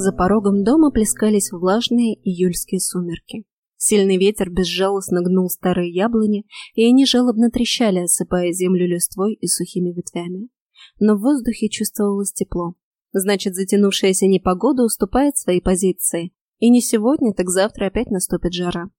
За порогом дома плескались влажные июльские сумерки. Сильный ветер безжалостно гнул старые яблони, и они жалобно трещали, осыпая землю листвой и сухими ветвями. Но в воздухе чувствовалось тепло. Значит, затянувшаяся непогода уступает своей позиции. И не сегодня, так завтра опять наступит жара.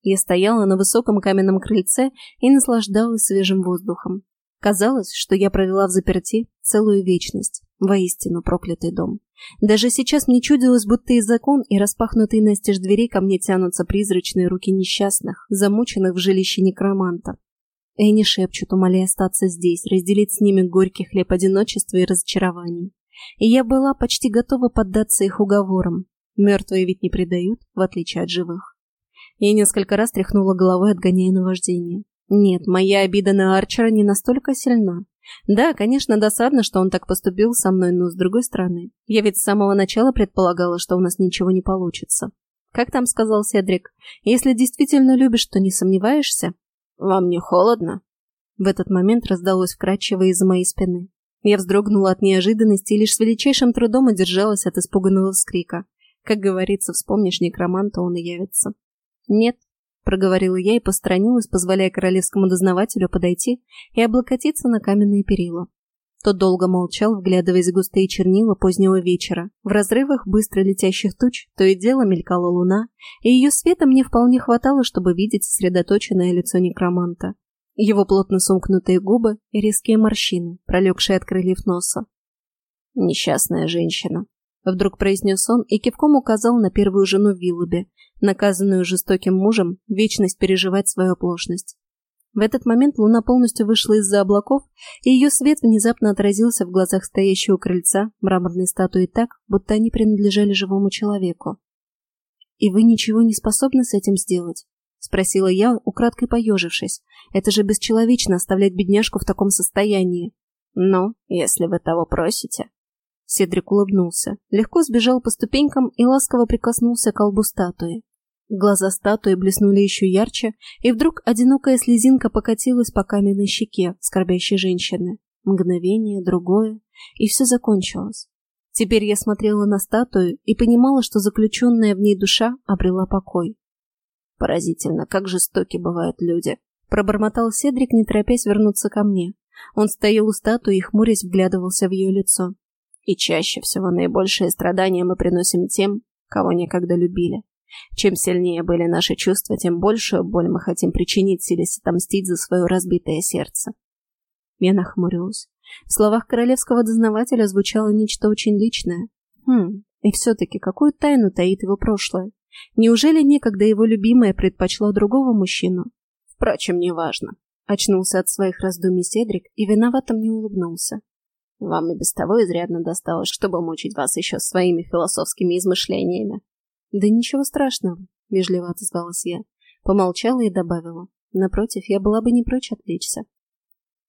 Я стояла на высоком каменном крыльце и наслаждалась свежим воздухом. Казалось, что я провела в заперти целую вечность. Воистину проклятый дом. Даже сейчас мне чудилось, будто и закон, и распахнутые настежь дверей ко мне тянутся призрачные руки несчастных, замученных в жилище некроманта. И они шепчут, умоляя остаться здесь, разделить с ними горький хлеб одиночества и разочарований. И я была почти готова поддаться их уговорам. Мертвые ведь не предают, в отличие от живых. Я несколько раз тряхнула головой, отгоняя наваждение. Нет, моя обида на Арчера не настолько сильна. Да, конечно, досадно, что он так поступил со мной, но с другой стороны, я ведь с самого начала предполагала, что у нас ничего не получится. Как там сказал Седрик, если действительно любишь, то не сомневаешься? Вам не холодно? В этот момент раздалось вкрадчиво из-за моей спины. Я вздрогнула от неожиданности и лишь с величайшим трудом удержалась от испуганного вскрика. Как говорится, вспомнишь некроманта, он и явится. «Нет», — проговорила я и посторонилась, позволяя королевскому дознавателю подойти и облокотиться на каменные перила. Тот долго молчал, вглядываясь в густые чернила позднего вечера. В разрывах быстро летящих туч то и дело мелькала луна, и ее света мне вполне хватало, чтобы видеть сосредоточенное лицо некроманта. Его плотно сомкнутые губы и резкие морщины, пролегшие от крыльев носа. «Несчастная женщина», — вдруг произнес он и кивком указал на первую жену Виллоби, наказанную жестоким мужем, вечность переживать свою оплошность. В этот момент луна полностью вышла из-за облаков, и ее свет внезапно отразился в глазах стоящего крыльца мраморной статуи так, будто они принадлежали живому человеку. «И вы ничего не способны с этим сделать?» — спросила я, украдкой поежившись. «Это же бесчеловечно оставлять бедняжку в таком состоянии». «Ну, если вы того просите», Седрик улыбнулся, легко сбежал по ступенькам и ласково прикоснулся к колбу статуи. Глаза статуи блеснули еще ярче, и вдруг одинокая слезинка покатилась по каменной щеке скорбящей женщины. Мгновение, другое, и все закончилось. Теперь я смотрела на статую и понимала, что заключенная в ней душа обрела покой. Поразительно, как жестоки бывают люди. Пробормотал Седрик, не торопясь вернуться ко мне. Он стоял у статуи и, хмурясь, вглядывался в ее лицо. И чаще всего наибольшие страдания мы приносим тем, кого некогда любили. Чем сильнее были наши чувства, тем большую боль мы хотим причинить, силясь отомстить за свое разбитое сердце. Я нахмурилась. В словах королевского дознавателя звучало нечто очень личное. Хм, и все-таки какую тайну таит его прошлое? Неужели некогда его любимая предпочла другого мужчину? Впрочем, неважно. Очнулся от своих раздумий Седрик и виновато мне улыбнулся. Вам и без того изрядно досталось, чтобы мучить вас еще своими философскими измышлениями. Да ничего страшного, вежливо отозвалась я. Помолчала и добавила. Напротив, я была бы не прочь отвлечься.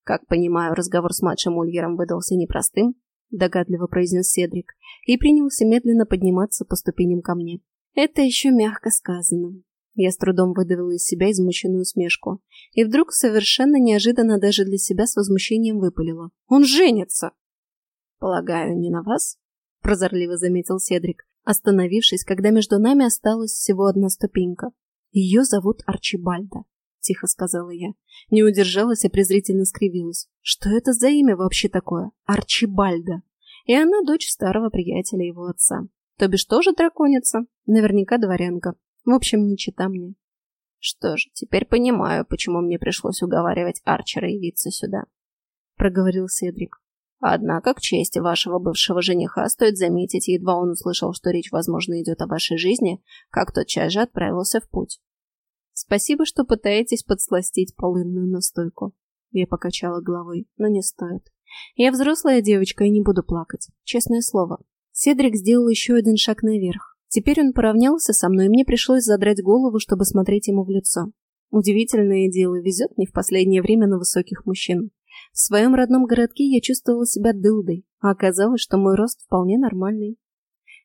Как понимаю, разговор с младшим Ульером выдался непростым, догадливо произнес Седрик, и принялся медленно подниматься по ступеням ко мне. Это еще мягко сказано. Я с трудом выдавила из себя измученную усмешку. И вдруг совершенно неожиданно даже для себя с возмущением выпалила. «Он женится!» «Полагаю, не на вас?» — прозорливо заметил Седрик, остановившись, когда между нами осталась всего одна ступенька. «Ее зовут Арчибальда», — тихо сказала я. Не удержалась и презрительно скривилась. «Что это за имя вообще такое? Арчибальда!» И она дочь старого приятеля его отца. То бишь тоже драконица, наверняка дворянка. В общем, не чита мне. Что ж, теперь понимаю, почему мне пришлось уговаривать Арчера явиться сюда. Проговорил Седрик. Однако, к чести вашего бывшего жениха, стоит заметить, едва он услышал, что речь, возможно, идет о вашей жизни, как тотчас же отправился в путь. Спасибо, что пытаетесь подсластить полынную настойку. Я покачала головой, но не стоит. Я взрослая девочка и не буду плакать, честное слово. Седрик сделал еще один шаг наверх, Теперь он поравнялся со мной, и мне пришлось задрать голову, чтобы смотреть ему в лицо. Удивительное дело, везет мне в последнее время на высоких мужчин. В своем родном городке я чувствовала себя дылдой, а оказалось, что мой рост вполне нормальный.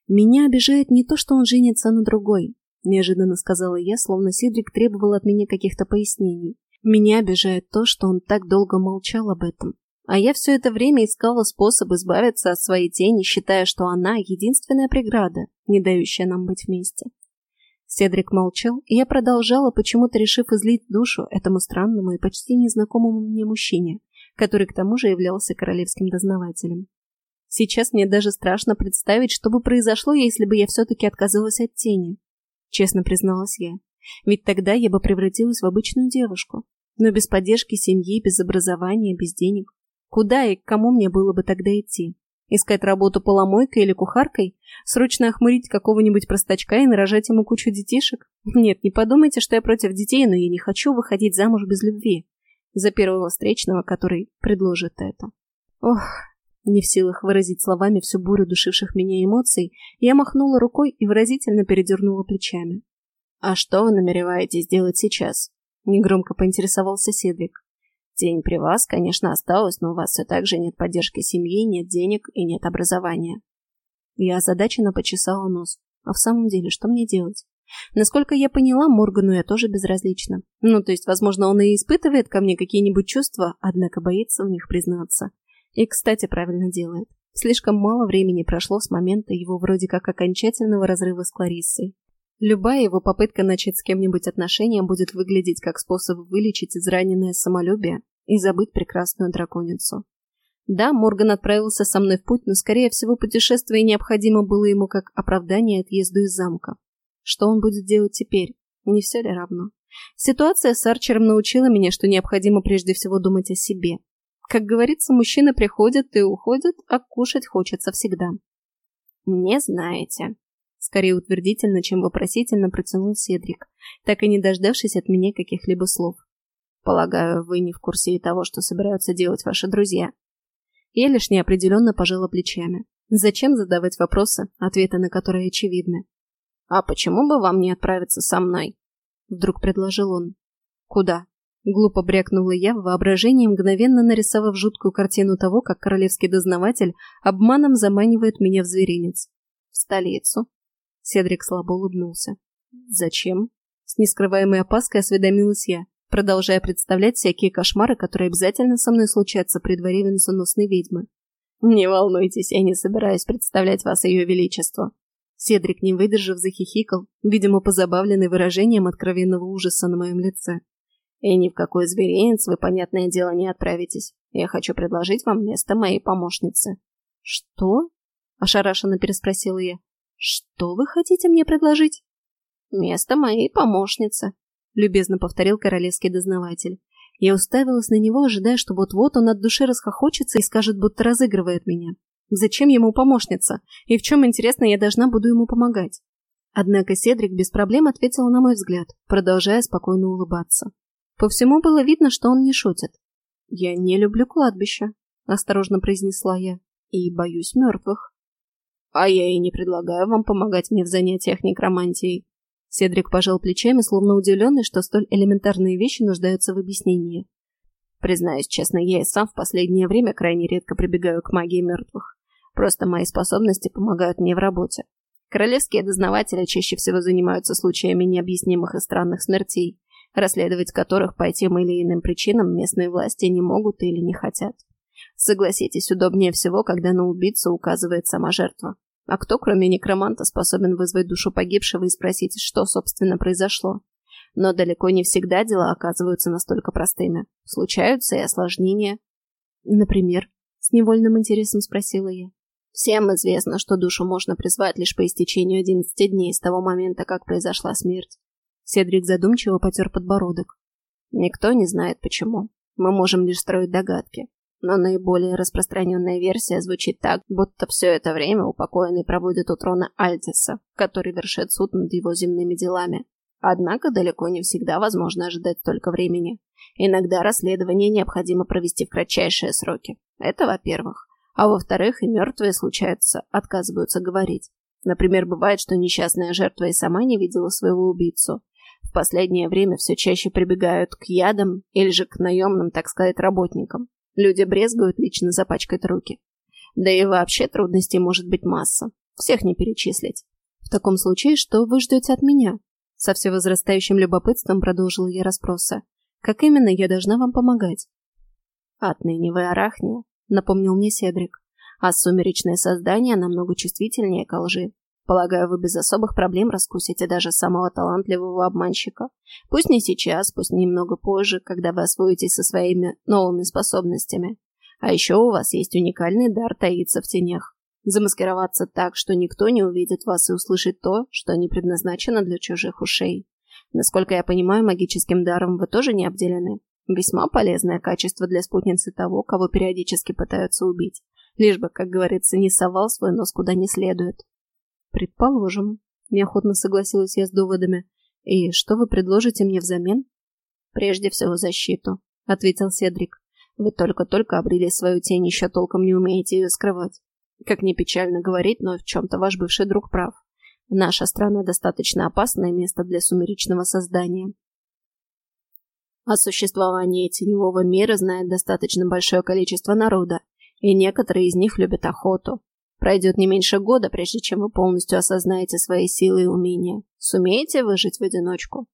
«Меня обижает не то, что он женится на другой», — неожиданно сказала я, словно Сидрик требовал от меня каких-то пояснений. «Меня обижает то, что он так долго молчал об этом. А я все это время искала способ избавиться от своей тени, считая, что она единственная преграда, не дающая нам быть вместе. Седрик молчал, и я продолжала, почему-то решив излить душу этому странному и почти незнакомому мне мужчине, который к тому же являлся королевским дознавателем. Сейчас мне даже страшно представить, что бы произошло, если бы я все-таки отказалась от тени. Честно призналась я. Ведь тогда я бы превратилась в обычную девушку. Но без поддержки семьи, без образования, без денег. Куда и к кому мне было бы тогда идти? Искать работу поломойкой или кухаркой? Срочно охмурить какого-нибудь простачка и нарожать ему кучу детишек? Нет, не подумайте, что я против детей, но я не хочу выходить замуж без любви. За первого встречного, который предложит это. Ох, не в силах выразить словами всю бурю душивших меня эмоций, я махнула рукой и выразительно передернула плечами. «А что вы намереваетесь делать сейчас?» — негромко поинтересовался Седрик. «День при вас, конечно, осталось, но у вас все так же нет поддержки семьи, нет денег и нет образования». Я озадаченно почесала нос. А в самом деле, что мне делать? Насколько я поняла, Моргану я тоже безразлична. Ну, то есть, возможно, он и испытывает ко мне какие-нибудь чувства, однако боится в них признаться. И, кстати, правильно делает. Слишком мало времени прошло с момента его вроде как окончательного разрыва с Клариссой. Любая его попытка начать с кем-нибудь отношения будет выглядеть как способ вылечить израненное самолюбие и забыть прекрасную драконицу. Да, Морган отправился со мной в путь, но, скорее всего, путешествие необходимо было ему как оправдание отъезду из замка. Что он будет делать теперь? Не все ли равно? Ситуация с Арчером научила меня, что необходимо прежде всего думать о себе, как говорится, мужчины приходят и уходят, а кушать хочется всегда. «Не знаете», — скорее утвердительно, чем вопросительно протянул Седрик, так и не дождавшись от меня каких-либо слов. «Полагаю, вы не в курсе и того, что собираются делать ваши друзья». Я лишь неопределенно пожала плечами. Зачем задавать вопросы, ответы на которые очевидны? «А почему бы вам не отправиться со мной?» Вдруг предложил он. «Куда?» Глупо брякнула я, в воображении мгновенно нарисовав жуткую картину того, как королевский дознаватель обманом заманивает меня в зверинец. В столицу. Седрик слабо улыбнулся. Зачем? С нескрываемой опаской осведомилась я, продолжая представлять всякие кошмары, которые обязательно со мной случатся при дворе венценосной ведьмы. Не волнуйтесь, я не собираюсь представлять вас ее величеству. Седрик, не выдержав, захихикал, видимо, позабавленный выражением откровенного ужаса на моем лице. И ни в какой зверинец вы, понятное дело, не отправитесь. Я хочу предложить вам место моей помощницы». «Что?» – ошарашенно переспросила я. «Что вы хотите мне предложить?» «Место моей помощницы», – любезно повторил королевский дознаватель. Я уставилась на него, ожидая, что вот-вот он от души расхохочется и скажет, будто разыгрывает меня. Зачем ему помощница? И в чем, интересно, я должна буду ему помогать? Однако Седрик без проблем ответил на мой взгляд, продолжая спокойно улыбаться. По всему было видно, что он не шутит. «Я не люблю кладбища», — осторожно произнесла я, — «и боюсь мертвых». «А я и не предлагаю вам помогать мне в занятиях некромантией». Седрик пожал плечами, словно удивленный, что столь элементарные вещи нуждаются в объяснении. Признаюсь честно, я и сам в последнее время крайне редко прибегаю к магии мертвых. Просто мои способности помогают мне в работе. Королевские дознаватели чаще всего занимаются случаями необъяснимых и странных смертей, расследовать которых по тем или иным причинам местные власти не могут или не хотят. Согласитесь, удобнее всего, когда на убийцу указывает сама жертва. А кто, кроме некроманта, способен вызвать душу погибшего и спросить, что, собственно, произошло? Но далеко не всегда дела оказываются настолько простыми. Случаются и осложнения. Например, с невольным интересом спросила я. Всем известно, что душу можно призвать лишь по истечению 11 дней с того момента, как произошла смерть. Седрик задумчиво потер подбородок. Никто не знает почему. Мы можем лишь строить догадки. Но наиболее распространенная версия звучит так, будто все это время упокоенный проводит у трона Альтиса, который вершит суд над его земными делами. Однако далеко не всегда возможно ожидать столько времени. Иногда расследование необходимо провести в кратчайшие сроки. Это во-первых. А во-вторых, и мертвые, случаются, отказываются говорить. Например, бывает, что несчастная жертва и сама не видела своего убийцу, в последнее время все чаще прибегают к ядам или же к наемным, так сказать, работникам. Люди брезгуют лично запачкать руки. Да и вообще трудностей может быть масса. Всех не перечислить. В таком случае, что вы ждете от меня? Со всевозрастающим любопытством продолжила я расспросы. Как именно я должна вам помогать? «Отныне вы Арахния», — напомнил мне Седрик. «А сумеречное создание намного чувствительнее к лжи. Полагаю, вы без особых проблем раскусите даже самого талантливого обманщика. Пусть не сейчас, пусть немного позже, когда вы освоитесь со своими новыми способностями. А еще у вас есть уникальный дар таиться в тенях. Замаскироваться так, что никто не увидит вас и услышит то, что не предназначено для чужих ушей. Насколько я понимаю, магическим даром вы тоже не обделены. Весьма полезное качество для спутницы того, кого периодически пытаются убить. Лишь бы, как говорится, не совал свой нос куда не следует. «Предположим», — неохотно согласилась я с доводами. «И что вы предложите мне взамен?» «Прежде всего защиту», — ответил Седрик. «Вы только-только обрели свою тень, еще толком не умеете ее скрывать. Как ни печально говорить, но в чем-то ваш бывший друг прав. Наша страна достаточно опасное место для сумеречного создания. О существовании теневого мира знает достаточно большое количество народа, и некоторые из них любят охоту, Пройдет не меньше года, прежде чем вы полностью осознаете свои силы и умения. Сумеете выжить в одиночку?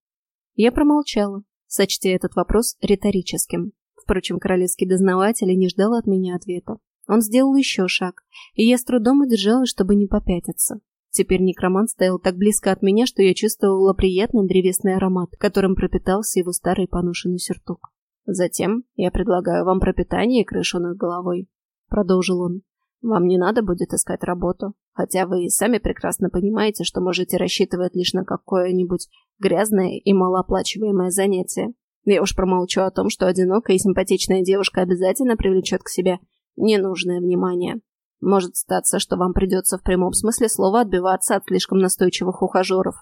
Я промолчала, сочтя этот вопрос риторическим. Впрочем, королевский дознаватель не ждал от меня ответа. Он сделал еще шаг, и я с трудом удержалась, чтобы не попятиться. Теперь некромант стоял так близко от меня, что я чувствовала приятный древесный аромат, которым пропитался его старый поношенный сюртук. «Затем я предлагаю вам пропитание и крышу над головой», — продолжил он. Вам не надо будет искать работу, хотя вы и сами прекрасно понимаете, что можете рассчитывать лишь на какое-нибудь грязное и малооплачиваемое занятие. Я уж промолчу о том, что одинокая и симпатичная девушка обязательно привлечет к себе ненужное внимание. Может статься, что вам придется в прямом смысле слова отбиваться от слишком настойчивых ухажеров.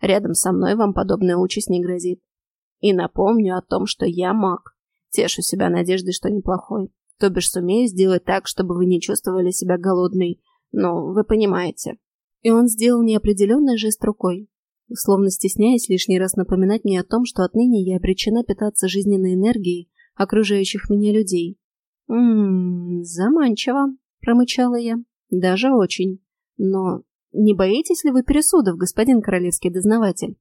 Рядом со мной вам подобная участь не грозит. И напомню о том, что я маг. Тешу себя надеждой, что неплохой. То бишь сумею сделать так, чтобы вы не чувствовали себя голодной. Ну, вы понимаете. И он сделал неопределенный жест рукой, словно стесняясь лишний раз напоминать мне о том, что отныне я обречена питаться жизненной энергией окружающих меня людей. «Ммм, заманчиво», — промычала я. «Даже очень. Но не боитесь ли вы пересудов, господин королевский дознаватель?»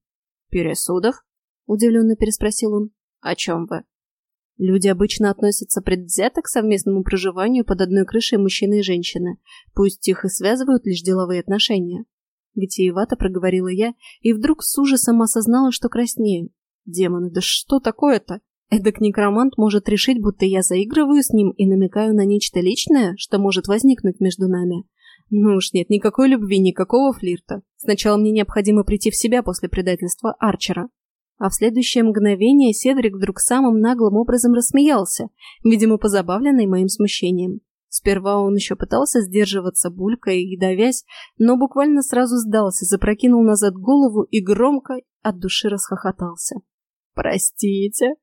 «Пересудов?» — удивленно переспросил он. «О чем вы?» Люди обычно относятся предвзято к совместному проживанию под одной крышей мужчины и женщины, пусть их и связывают лишь деловые отношения. Витиевато проговорила я, и вдруг с ужасом осознала, что краснею. Демоны, да что такое-то? Эдак некромант может решить, будто я заигрываю с ним и намекаю на нечто личное, что может возникнуть между нами. Ну уж нет, никакой любви, никакого флирта. Сначала мне необходимо прийти в себя после предательства Арчера. А в следующее мгновение Седрик вдруг самым наглым образом рассмеялся, видимо, позабавленный моим смущением. Сперва он еще пытался сдерживаться, булькая и давясь, но буквально сразу сдался, запрокинул назад голову и громко от души расхохотался. «Простите?»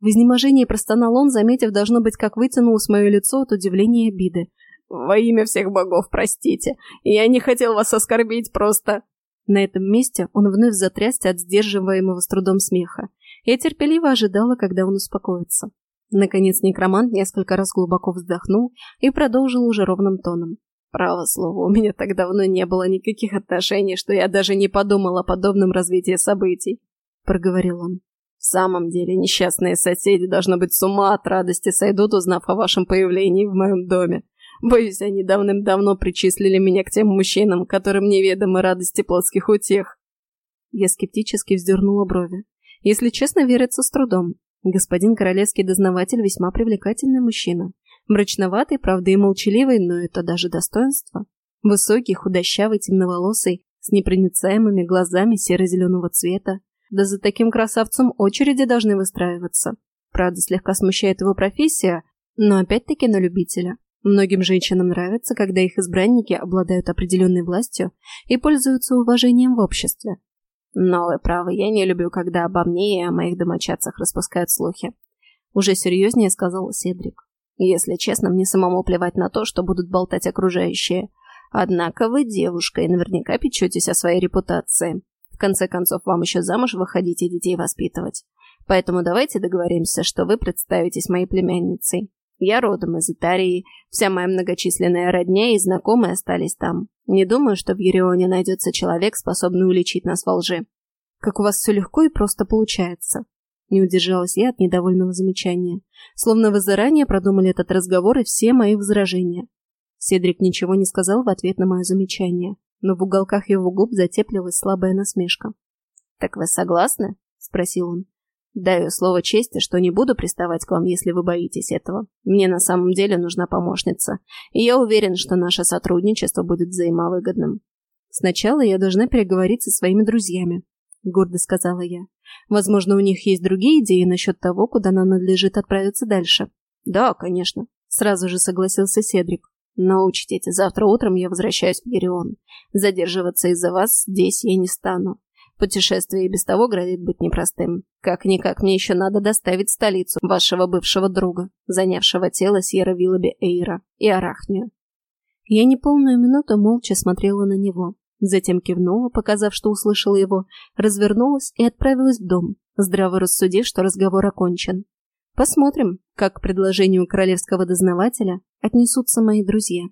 В изнеможении простонал он, заметив, должно быть, как вытянулось мое лицо от удивления и обиды. «Во имя всех богов, простите! Я не хотел вас оскорбить, просто...» На этом месте он вновь затрясся от сдерживаемого с трудом смеха. Я терпеливо ожидала, когда он успокоится. Наконец некромант несколько раз глубоко вздохнул и продолжил уже ровным тоном. «Право слово, у меня так давно не было никаких отношений, что я даже не подумал о подобном развитии событий», — проговорил он. «В самом деле, несчастные соседи, должно быть, с ума от радости сойдут, узнав о вашем появлении в моем доме. Боюсь, они давным-давно причислили меня к тем мужчинам, которым неведомы радости плотских утех. Я скептически вздернула брови. Если честно, верится с трудом. Господин королевский дознаватель весьма привлекательный мужчина. Мрачноватый, правда, и молчаливый, но это даже достоинство. Высокий, худощавый, темноволосый, с непроницаемыми глазами серо-зеленого цвета. Да за таким красавцем очереди должны выстраиваться. Правда, слегка смущает его профессия, но опять-таки на любителя. Многим женщинам нравится, когда их избранники обладают определенной властью и пользуются уважением в обществе. Но вы правы, я не люблю, когда обо мне и о моих домочадцах распускают слухи. Уже серьезнее сказал Седрик. Если честно, мне самому плевать на то, что будут болтать окружающие. Однако вы девушка и наверняка печетесь о своей репутации. Конце концов, вам еще замуж выходить и детей воспитывать. Поэтому давайте договоримся, что вы представитесь моей племянницей. Я родом из Итарии, вся моя многочисленная родня и знакомые остались там. Не думаю, что в Ерионе найдется человек, способный уличить нас во лжи. Как у вас все легко и просто получается. Не удержалась я от недовольного замечания. Словно вы заранее продумали этот разговор и все мои возражения. Седрик ничего не сказал в ответ на мое замечание, но в уголках его губ затеплилась слабая насмешка. «Так вы согласны?» — спросил он. «Даю слово чести, что не буду приставать к вам, если вы боитесь этого. Мне на самом деле нужна помощница, и я уверен, что наше сотрудничество будет взаимовыгодным. Сначала я должна переговорить со своими друзьями», — гордо сказала я. «Возможно, у них есть другие идеи насчет того, куда нам надлежит отправиться дальше». «Да, конечно», — сразу же согласился Седрик. «Но учтите, завтра утром я возвращаюсь в Герион. Задерживаться из-за вас здесь я не стану. Путешествие и без того грозит быть непростым. Как-никак мне еще надо доставить столицу вашего бывшего друга, занявшего тело Сьерра Виллоби Эйра и Арахнию. Я неполную минуту молча смотрела на него, затем кивнула, показав, что услышала его, развернулась и отправилась в дом, здраво рассудив, что разговор окончен. Посмотрим, как к предложению королевского дознавателя отнесутся мои друзья.